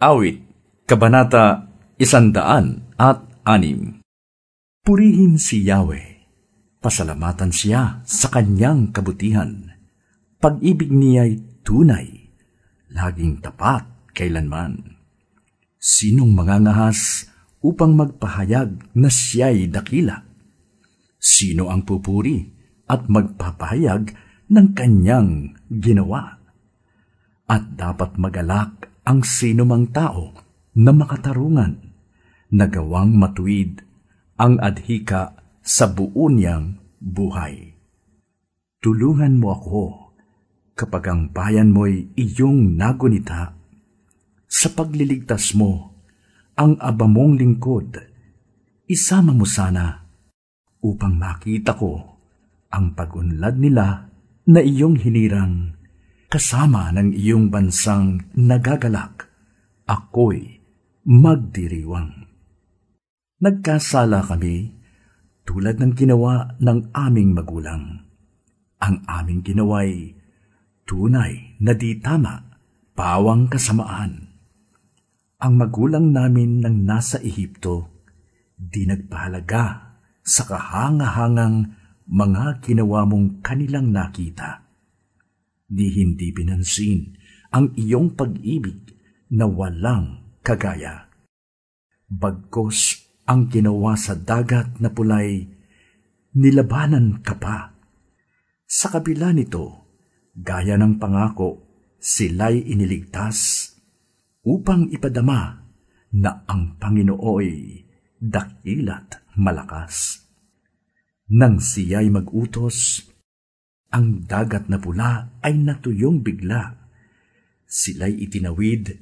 Awit, Kabanata Isandaan at Anim Purihin si Yahweh, pasalamatan siya sa kanyang kabutihan. Pag-ibig niya'y tunay, laging tapat kailanman. Sinong mangangahas upang magpahayag na siya'y dakila? Sino ang pupuri at magpapahayag ng kanyang ginawa? At dapat magalak ang sinumang tao na makatarungan, nagawang matuwid ang adhika sa buo niyang buhay. Tulungan mo ako kapag ang bayan mo'y iyong nagunita. Sa pagliligtas mo, ang abamong lingkod, isama mo sana upang makita ko ang pagunlad nila na iyong hinirang kasama ng iyong bansang nagagalak, ako'y magdiriwang. Nagkasala kami tulad ng ginawa ng aming magulang. Ang aming ginaway tunay na di tama, pawang kasamaan. Ang magulang namin nang nasa Ehipto, di nagpahalaga sa kahangahangang mga ginawa mong kanilang nakita di hindi pinansin ang iyong pag-ibig na walang kagaya. Bagkos ang ginawa sa dagat na pulay, nilabanan ka pa. Sa kabila nito, gaya ng pangako, sila'y iniligtas upang ipadama na ang Panginooy dakilat malakas. Nang siya'y magutos, ang dagat na pula ay natuyong bigla. Sila'y itinawid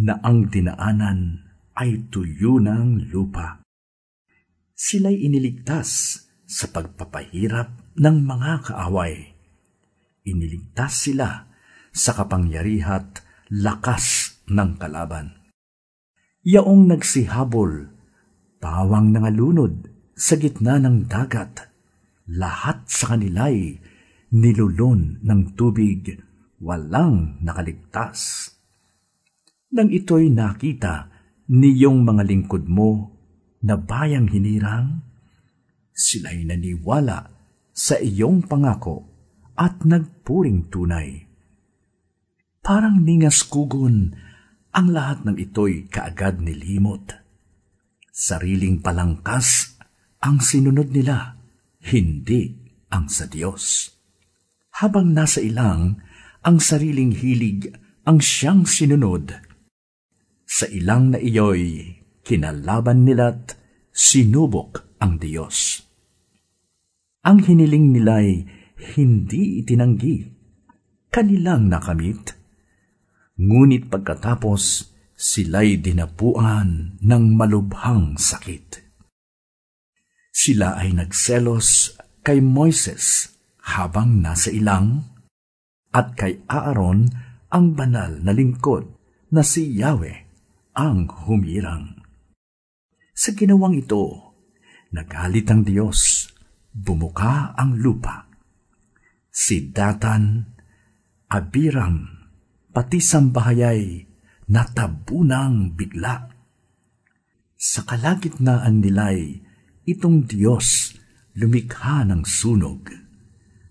na ang dinaanan ay tuyo ng lupa. Sila'y iniligtas sa pagpapahirap ng mga kaaway. Iniligtas sila sa kapangyarihat lakas ng kalaban. Yaong nagsihabol, pawang nangalunod sa gitna ng dagat, lahat sa kanila'y nilulon ng tubig, walang nakaligtas. Nang ito'y nakita niyong mga lingkod mo na bayang hinirang, sila'y naniwala sa iyong pangako at nagpuring tunay. Parang ningas kugon, ang lahat ng ito'y kaagad nilimot. Sariling palangkas ang sinunod nila, hindi ang sa Diyos habang nasa ilang ang sariling hilig ang siyang sinunod. Sa ilang na iyo'y kinalaban nila't sinubok ang Diyos. Ang hiniling nila'y hindi itinanggi, kanilang nakamit. Ngunit pagkatapos, sila'y dinapuan ng malubhang sakit. Sila ay nagselos kay Moises habang nasa ilang, at kay Aaron ang banal na lingkod na si Yahweh ang humirang. Sa ginawang ito, nagalit ang Diyos, bumuka ang lupa. Si Datan, Abiram, pati sambahayay, natabunang bigla. Sa kalagitnaan nila'y itong Diyos lumikha ng sunog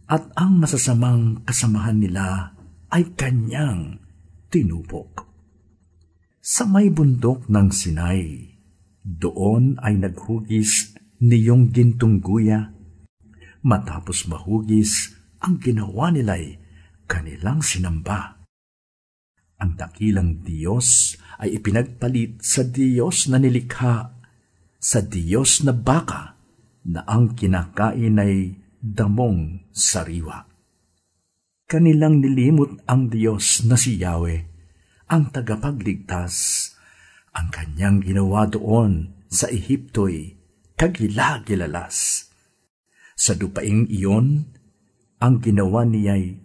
at ang masasamang kasamahan nila ay kanyang tinupok. Sa may bundok ng Sinai, doon ay naghugis niyong gintungguya. Matapos mahugis, ang ginawa nila'y kanilang sinamba. Ang dakilang Diyos ay ipinagpalit sa Diyos na nilikha, sa Diyos na baka, na ang kinakain ay damong sariwa. Kanilang nilimot ang Diyos na si Yahweh, ang tagapagligtas. Ang kanyang ginawa doon sa Ehipto'y kagilagilalas. Sa dupaing iyon, ang ginawa niya'y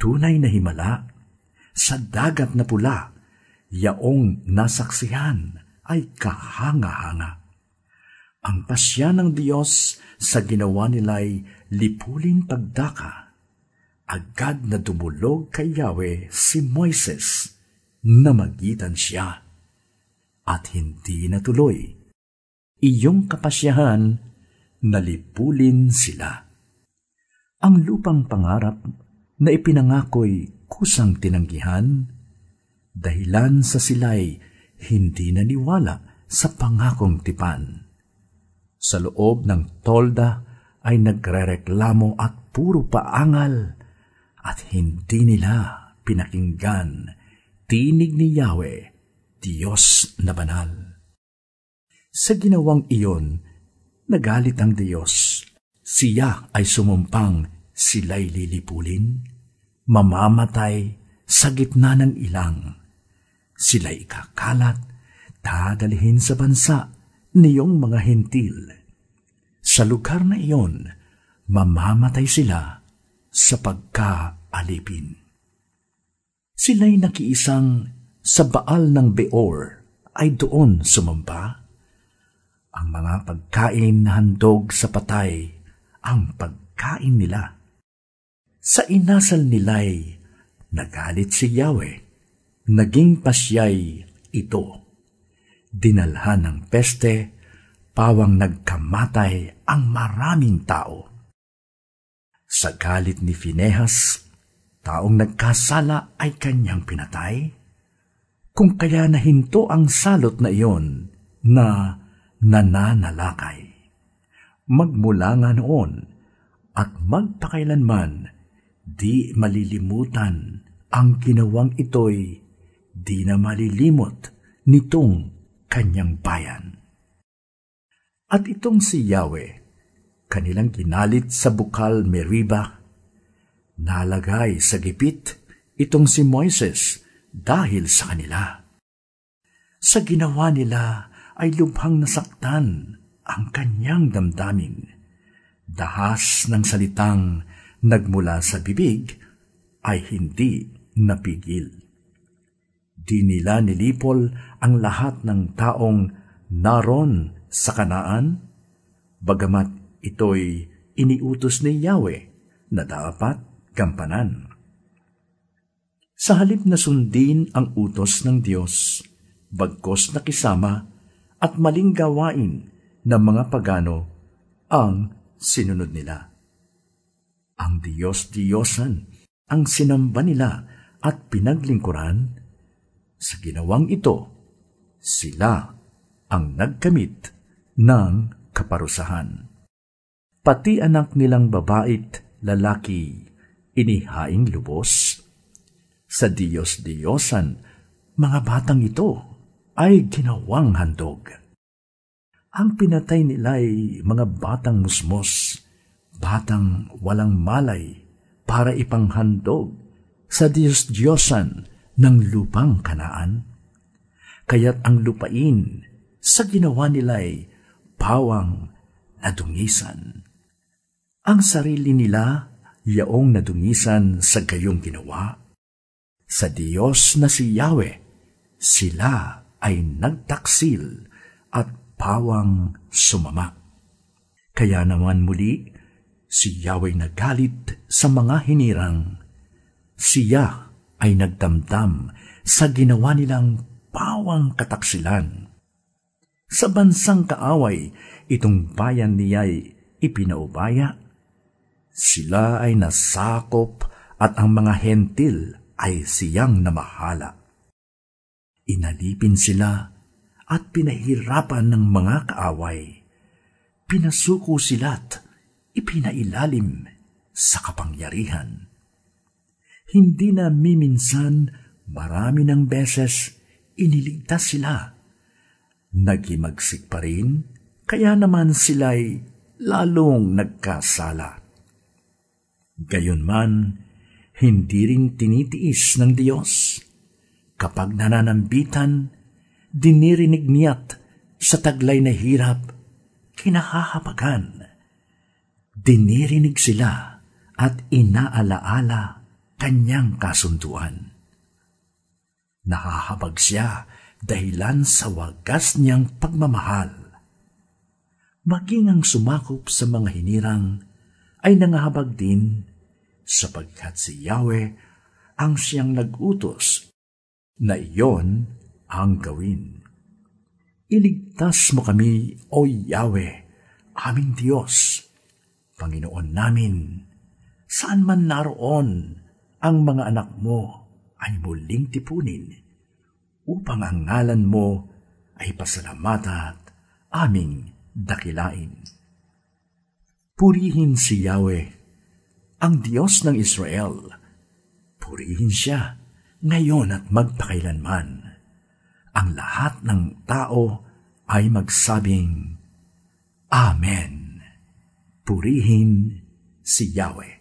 tunay na himala. Sa dagat na pula, yaong nasaksihan ay kahanga-hanga. Ang pasya ng Diyos sa ginawa nila'y lipulin pagdaka. Agad na dumulog kay Yahweh si Moises na magitan siya at hindi natuloy. Iyong kapasyahan, nalipulin sila. Ang lupang pangarap na ipinangako'y kusang tinanggihan, dahilan sa sila'y hindi naniwala sa pangakong tipan. Sa loob ng tolda ay nagrereklamo at puro paangal at hindi nila pinakinggan tinig ni Yahweh, Diyos na banal. Sa ginawang iyon, nagalit ang Diyos. Siya ay sumumpang sila'y lilipulin, mamamatay sa gitna ng ilang. Sila'y ikakalat, dadalhin sa bansa niyong mga hentil. Sa lugar na iyon, mamamatay sila sa pagkaalipin. Sila'y nakiisang sa baal ng Beor ay doon sumamba. Ang mga pagkain na handog sa patay ang pagkain nila. Sa inasal nila'y nagalit si Yahweh, naging pasyay ito. Dinalhan ng peste, pawang nagkamatay ang maraming tao. Sa galit ni Finehas, taong nagkasala ay kanyang pinatay? Kung kaya nahinto ang salot na iyon na nananalakay. Magmula nga noon at magpakailanman, di malilimutan ang ginawang ito'y di na malilimot nitong kanyang bayan. At itong si Yahweh, kanilang ginalit sa bukal Meriba, Nalagay sa gipit itong si Moises dahil sa kanila. Sa ginawa nila ay lubhang nasaktan ang kanyang damdamin. Dahas ng salitang nagmula sa bibig ay hindi napigil. Di nila nilipol ang lahat ng taong naron sa kanaan, bagamat ito'y iniutos ni Yahweh na dapat gampanan. Sa halip na sundin ang utos ng Diyos, bagkos na kisama at maling gawain ng mga pagano ang sinunod nila. Ang Diyos-Diyosan ang sinamba nila at pinaglingkuran, sa ginawang ito, sila ang nagkamit ng kaparusahan. Pati anak nilang babait, lalaki, inihaing lubos? Sa Diyos-Diyosan, mga batang ito ay ginawang handog. Ang pinatay nila ay mga batang musmos, batang walang malay para ipanghandog sa Diyos-Diyosan ng lupang kanaan. Kaya't ang lupain sa ginawa nila ay pawang nadungisan. Ang sarili nila yaong nadungisan sa gayong ginawa. Sa Diyos na si Yahweh, sila ay nagtaksil at pawang sumama. Kaya naman muli, si Yahweh nagalit sa mga hinirang. Siya ay nagdamdam sa ginawa nilang pawang kataksilan. Sa bansang kaaway, itong bayan niya'y ipinaubaya sila ay nasakop at ang mga hentil ay siyang namahala. Inalipin sila at pinahirapan ng mga kaaway. Pinasuko sila't ipinailalim sa kapangyarihan. Hindi na miminsan marami ng beses iniligtas sila. Nagimagsik pa rin, kaya naman sila'y lalong nagkasala. Gayunman, hindi rin tinitiis ng Diyos. Kapag nananambitan, dinirinig niya't sa taglay na hirap, kinahahapagan. Dinirinig sila at inaalaala kanyang kasunduan. Nahahabag siya dahilan sa wagas niyang pagmamahal. Maging ang sumakop sa mga hinirang ay nangahabag din sapagkat si Yahweh ang siyang nagutos na iyon ang gawin. Iligtas mo kami, O Yahweh, aming Diyos. Panginoon namin, saan man naroon ang mga anak mo ay muling tipunin upang ang ngalan mo ay pasalamat at aming dakilain. Purihin si Yahweh, ang Diyos ng Israel. Purihin siya ngayon at magpakailanman. Ang lahat ng tao ay magsabing, Amen. Purihin si Yahweh.